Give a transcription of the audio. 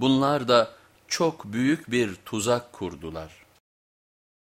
Bunlar da çok büyük bir tuzak kurdular.